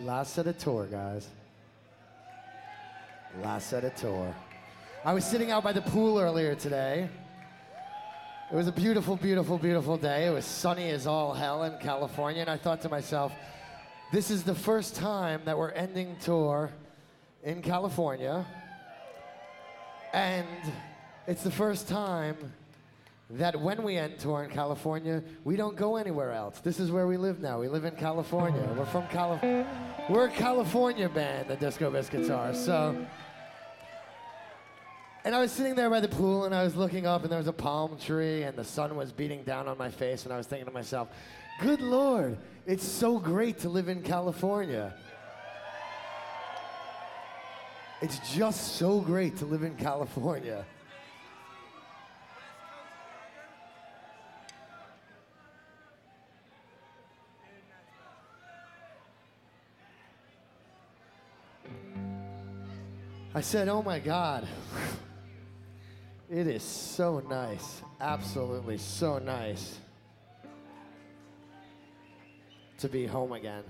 last set of tour, guys. Last set of tour. I was sitting out by the pool earlier today. It was a beautiful, beautiful, beautiful day. It was sunny as all hell in California, and I thought to myself, this is the first time that we're ending tour in California. And it's the first time that when we tour in California, we don't go anywhere else. This is where we live now. We live in California. We're from California. We're a California band, the Disco Biscuits are. So, and I was sitting there by the pool and I was looking up and there was a palm tree and the sun was beating down on my face and I was thinking to myself, good Lord, it's so great to live in California. It's just so great to live in California. I said, oh my God. It is so nice. Absolutely so nice to be home again.